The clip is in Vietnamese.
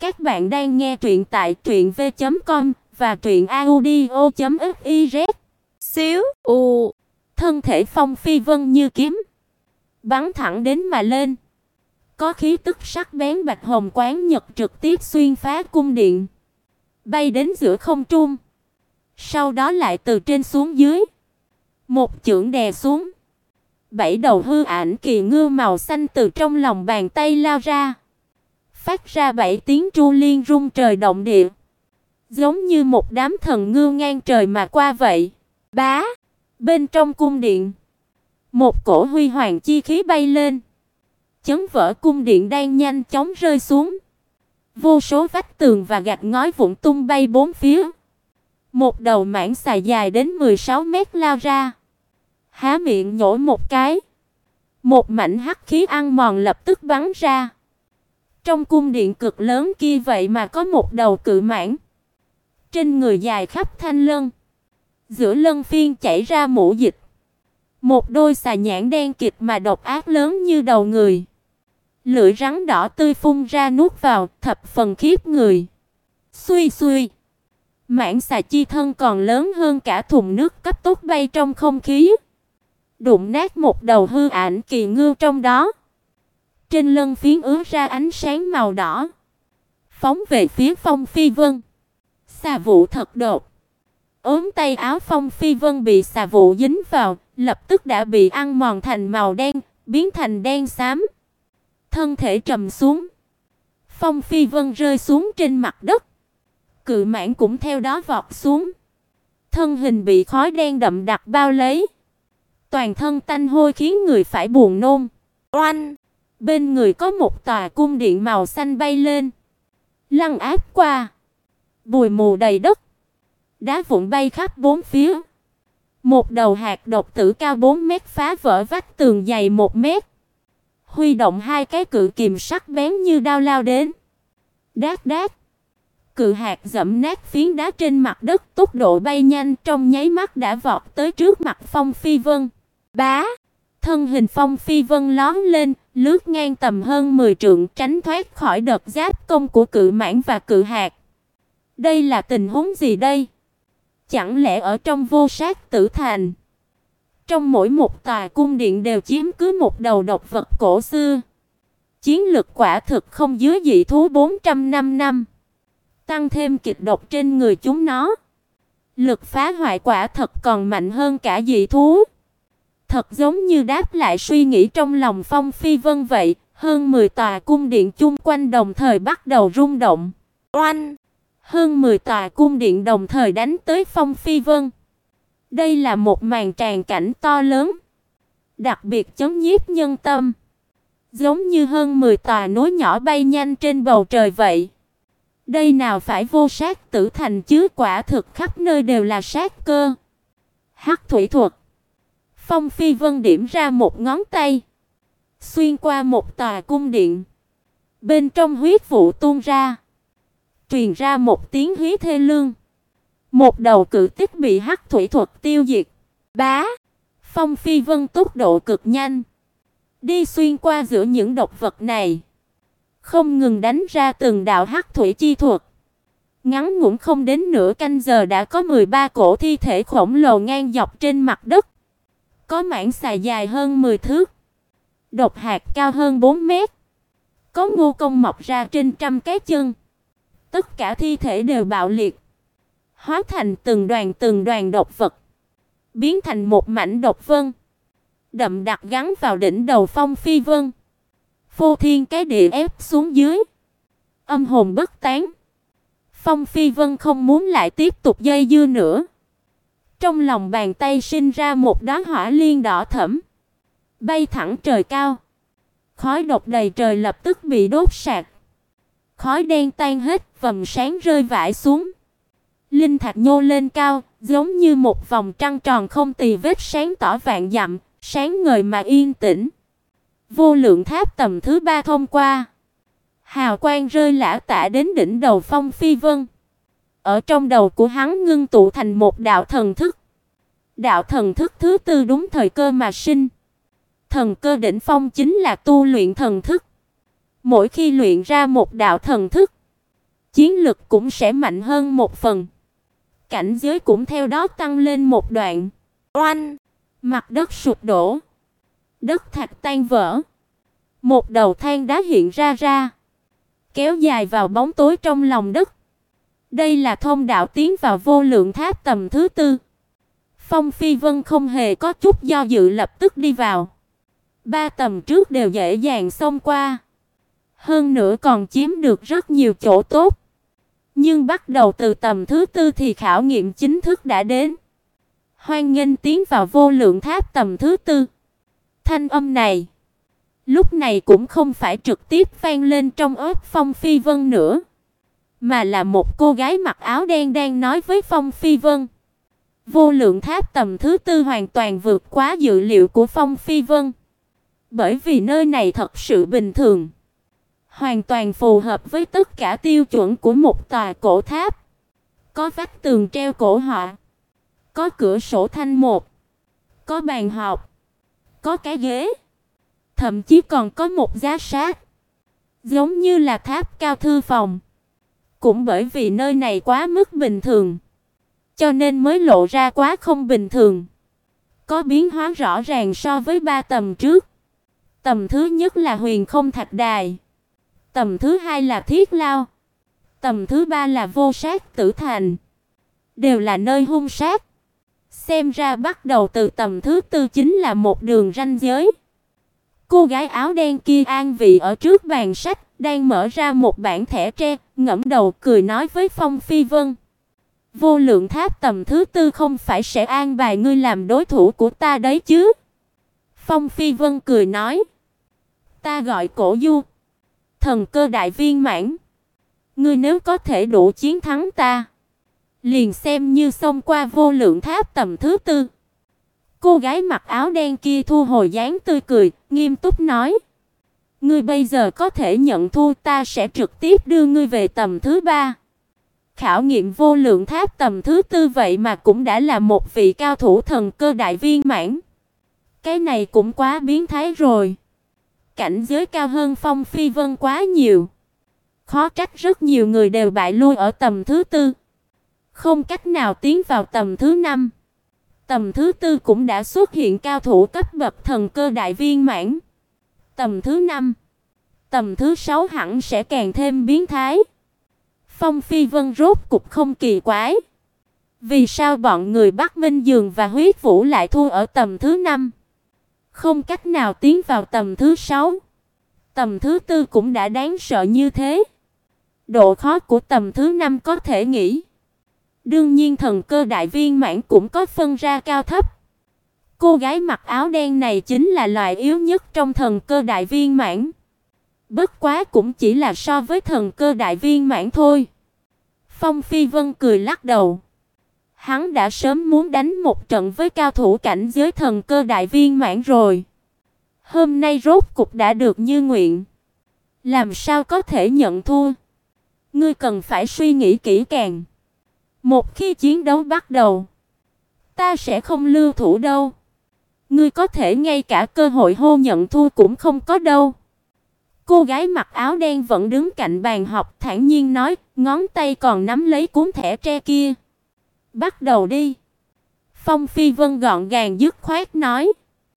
Các bạn đang nghe truyện tại truyệnv.com và truyệnaudio.fiz. Xíu u, thân thể Phong Phi Vân như kiếm, bắn thẳng đến mà lên. Có khí tức sắc bén bạch hồng quán nhật trực tiếp xuyên phá cung điện, bay đến giữa không trung. Sau đó lại từ trên xuống dưới, một chưởng đè xuống. Bảy đầu hư ảnh kỳ ngư màu xanh từ trong lòng bàn tay lao ra, phát ra bảy tiếng tru liên rung trời động địa, giống như một đám thần ngư ngang trời mà qua vậy. Bá, bên trong cung điện, một cổ huy hoàng chi khí bay lên, chấn vỡ cung điện đang nhanh chóng rơi xuống. Vô số vách tường và gạch ngói vụn tung bay bốn phía. Một đầu mãng xà dài đến 16 mét lao ra, há miệng nhổ một cái. Một mảnh hắc khí ăn mòn lập tức bắn ra. Trong cung điện cực lớn kia vậy mà có một đầu cự mãng. Trên người dài khắp thanh lân, giữa lân phiên chảy ra mũ dịch. Một đôi xà nhãn đen kịt mà độc ác lớn như đầu người. Lưỡi rắn đỏ tươi phun ra nuốt vào, thập phần khiếp người. Xuy xuy. Mãng xà chi thân còn lớn hơn cả thùng nước cấp tốc bay trong không khí. Đụng nát một đầu hư ảnh kỳ ngưu trong đó. Trên lân phiến ứa ra ánh sáng màu đỏ. Phóng về phía Phong Phi Vân. Xà vụ thật đột Ốm tay áo Phong Phi Vân bị xà vụ dính vào, lập tức đã bị ăn mòn thành màu đen, biến thành đen xám. Thân thể trầm xuống. Phong Phi Vân rơi xuống trên mặt đất. Cự mãng cũng theo đó vọt xuống. Thân hình bị khói đen đậm đặc bao lấy. Toàn thân tanh hôi khiến người phải buồn nôn. Oanh! Bên người có một tòa cung điện màu xanh bay lên. Lăng áp qua. Bụi mù đầy đất. Đá vụn bay khắp bốn phía. Một đầu hạt độc tử cao 4 mét phá vỡ vách tường dày 1 mét. Huy động hai cái cự kìm sắc bén như đao lao đến. Đát đát. Cự hạt dẫm nát phiến đá trên mặt đất, tốc độ bay nhanh trong nháy mắt đã vọt tới trước mặt Phong Phi Vân. Bá, thân hình Phong Phi Vân lóe lên, lướt ngang tầm hơn 10 trượng, tránh thoát khỏi đợt giáp công của cự mãng và cự hạt. Đây là tình huống gì đây? Chẳng lẽ ở trong vô sát tử thành, trong mỗi một tòa cung điện đều chiếm cứ một đầu độc vật cổ xưa. Chiến lực quả thực không dưới dị thú 405 năm. Tăng thêm kịch độc trên người chúng nó. Lực phá hoại quả thật còn mạnh hơn cả dị thú. Thật giống như đáp lại suy nghĩ trong lòng Phong Phi Vân vậy, hơn 10 tòa cung điện chung quanh đồng thời bắt đầu rung động. Oanh! Hơn 10 tòa cung điện đồng thời đánh tới Phong Phi Vân. Đây là một màn tràn cảnh to lớn, đặc biệt chấn nhiếp nhân tâm, giống như hơn 10 tòa núi nhỏ bay nhanh trên bầu trời vậy. Đây nào phải vô sát tử thành chứ quả thực khắp nơi đều là sát cơ. Hắc thủy thuật. Phong Phi Vân điểm ra một ngón tay, xuyên qua một tòa cung điện. Bên trong huyết vụ tuôn ra, truyền ra một tiếng hí thê lương. Một đầu cự tích bị hắc thủy thuật tiêu diệt. Bá, Phong Phi Vân tốc độ cực nhanh, đi xuyên qua giữa những độc vật này, không ngừng đánh ra từng đạo hắc thủy chi thuật. Ngắn ngủn không đến nửa canh giờ đã có 13 cổ thi thể khổng lồ ngang dọc trên mặt đất. Có mảng xà dài hơn 10 thước, độc hạt cao hơn 4 mét. Có ngô công mọc ra trên trăm cái chân. Tất cả thi thể đều bạo liệt, hóa thành từng đoàn từng đoàn độc vật, biến thành một mảnh độc vân, đậm đặc gắn vào đỉnh đầu Phong Phi Vân. Phô Thiên cái địa ép xuống dưới, âm hồn bất tán. Phong Phi Vân không muốn lại tiếp tục dây dưa nữa. Trong lòng bàn tay sinh ra một đóa hỏa liên đỏ thẫm, bay thẳng trời cao. Khói độc đầy trời lập tức bị đốt sạc. Khói đen tan hết, vầng sáng rơi vãi xuống. Linh thạch nhô lên cao, giống như một vòng trăng tròn không tì vết sáng tỏ vạn dặm, sáng ngời mà yên tĩnh. Vô lượng tháp tầm thứ ba thông qua. Hào quang rơi lả tả đến đỉnh đầu Phong Phi Vân. Ở trong đầu của hắn ngưng tụ thành một đạo thần thức. Đạo thần thức thứ tư đúng thời cơ mà sinh. Thần cơ đỉnh phong chính là tu luyện thần thức. Mỗi khi luyện ra một đạo thần thức, chiến lực cũng sẽ mạnh hơn một phần. Cảnh giới cũng theo đó tăng lên một đoạn. Oanh! Mặt đất sụp đổ. Đất thạch tan vỡ. Một đầu than đá hiện ra ra, kéo dài vào bóng tối trong lòng đất. Đây là thông đạo tiến vào vô lượng tháp tầm thứ tư. Phong Phi Vân không hề có chút do dự lập tức đi vào. Ba tầm trước đều dễ dàng xông qua. Hơn nữa còn chiếm được rất nhiều chỗ tốt. Nhưng bắt đầu từ tầm thứ tư thì khảo nghiệm chính thức đã đến. Hoan nghênh tiến vào vô lượng tháp tầm thứ tư. Thanh âm này lúc này cũng không phải trực tiếp vang lên trong óc Phong Phi Vân nữa, mà là một cô gái mặc áo đen đang nói với Phong Phi Vân. Vô lượng tháp tầm thứ tư hoàn toàn vượt quá dự liệu của Phong Phi Vân. Bởi vì nơi này thật sự bình thường, hoàn toàn phù hợp với tất cả tiêu chuẩn của một tòa cổ tháp. Có vách tường treo cổ họa, có cửa sổ thanh một, có bàn học, có cái ghế, thậm chí còn có một giá sát, giống như là tháp cao thư phòng. Cũng bởi vì nơi này quá mức bình thường, cho nên mới lộ ra quá không bình thường. Có biến hóa rõ ràng so với ba tầm trước. Tầm thứ nhất là Huyền Không Thạch Đài, tầm thứ hai là Thiết Lao, tầm thứ ba là Vô Sát Tử Thành, đều là nơi hung sát. Xem ra bắt đầu từ tầm thứ tư chính là một đường ranh giới. Cô gái áo đen kia an vị ở trước bàn sách, đang mở ra một bản thẻ tre, ngẫm đầu cười nói với Phong Phi Vân. Vô lượng tháp tầm thứ tư không phải sẽ an bài ngươi làm đối thủ của ta đấy chứ? Phong Phi Vân cười nói. Ta gọi cổ du. Thần cơ đại viên mãn. Ngươi nếu có thể đủ chiến thắng ta. Liền xem như xông qua vô lượng tháp tầm thứ tư. Cô gái mặc áo đen kia thu hồi dáng tươi cười, nghiêm túc nói: "Ngươi bây giờ có thể nhận thua, ta sẽ trực tiếp đưa ngươi về tầm thứ ba." Khảo nghiệm vô lượng tháp tầm thứ tư vậy mà cũng đã là một vị cao thủ thần cơ đại viên mãn. Cái này cũng quá biến thái rồi. Cảnh giới cao hơn Phong Phi Vân quá nhiều. Khó trách rất nhiều người đều bại lui ở tầm thứ tư, không cách nào tiến vào tầm thứ năm. Tầm thứ tư cũng đã xuất hiện cao thủ cấp bậc thần cơ đại viên mãn. Tầm thứ năm, tầm thứ sáu hẳn sẽ càng thêm biến thái. Phong Phi Vân rốt cục không kỳ quái. Vì sao bọn người Bắc Minh Dường và Huyết Vũ lại thua ở tầm thứ năm, không cách nào tiến vào tầm thứ sáu. Tầm thứ tư cũng đã đáng sợ như thế. Độ khó của tầm thứ năm có thể nghĩ. Đương nhiên thần cơ đại viên mãn cũng có phân ra cao thấp. Cô gái mặc áo đen này chính là loại yếu nhất trong thần cơ đại viên mãn. Bất quá cũng chỉ là so với thần cơ đại viên mãn thôi. Phong Phi Vân cười lắc đầu. Hắn đã sớm muốn đánh một trận với cao thủ cảnh giới thần cơ đại viên mãn rồi. Hôm nay rốt cục đã được như nguyện. Làm sao có thể nhận thua? Ngươi cần phải suy nghĩ kỹ càng. Một khi chiến đấu bắt đầu, ta sẽ không lưu thủ đâu. Ngươi có thể ngay cả cơ hội hô nhận thua cũng không có đâu. Cô gái mặc áo đen vẫn đứng cạnh bàn học thản nhiên nói, ngón tay còn nắm lấy cuốn thẻ tre kia. Bắt đầu đi. Phong Phi Vân gọn gàng dứt khoát nói.